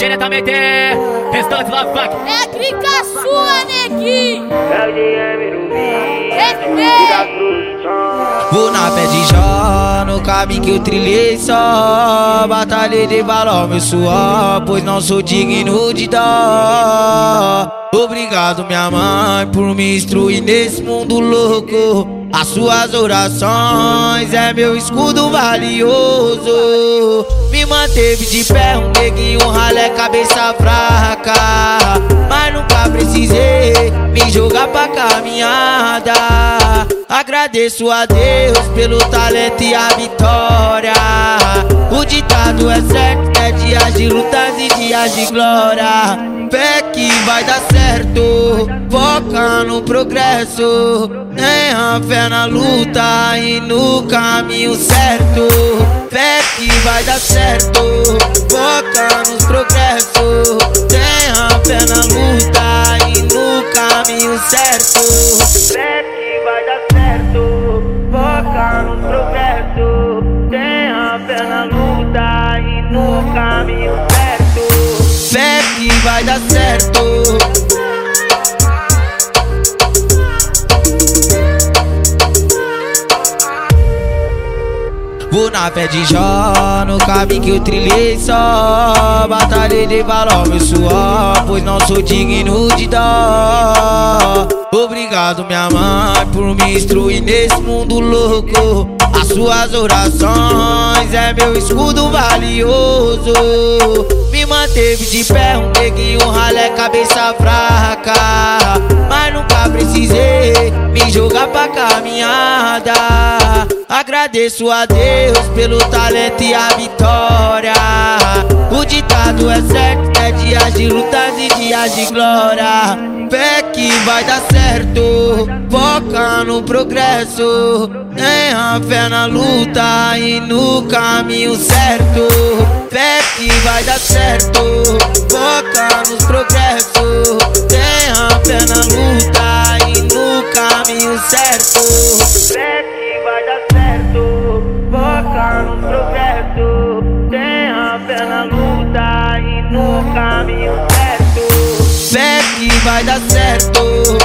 diretamente, restante Love Funk. É clica sua, neguinho. Vou na pé de Jó, no caminho que eu trilhei só Batalhei de valor meu suor, pois não sou digno de dó Obrigado minha mãe por me instruir nesse mundo louco as suas orações é meu escudo valioso. Manteve de pé, um neguinho, um ralé, cabeça fraca. Mas nunca precisei me jogar pra caminhada. Agradeço a Deus pelo talento e a vitória. O ditado é certo, é dias de lutas e dias de glória. Fé que vai dar certo, no progresso. Tenha fé na luta e no caminho certo. Fé que vai dar certo, foca nos progressos. Tenha fé na luta e no caminho certo. Fé que vai dar certo, foca nos progressos. Tenha fé na luta e no caminho certo. Fé que vai dar certo. Vou na fé de Jó, no caminho que eu trilhei só. Batalhei de valor meu suor, pois não sou digno de dó. Obrigado minha mãe por me instruir nesse mundo louco. As suas orações é meu escudo valioso. Me manteve de pé, um neguinho, ralé, cabeça fraca. Mas nunca precisei me jogar pra caminhada Agradeço a Deus pelo talento e a vitória. O ditado é certo, é dias de lutas e dias de glória. Fé que vai dar certo, foca no progresso. Tenha fé na luta e no caminho certo. Fé que vai dar certo, foca nos no progresso. Tenha fé na luta e no caminho certo. Fé que vai dar certo.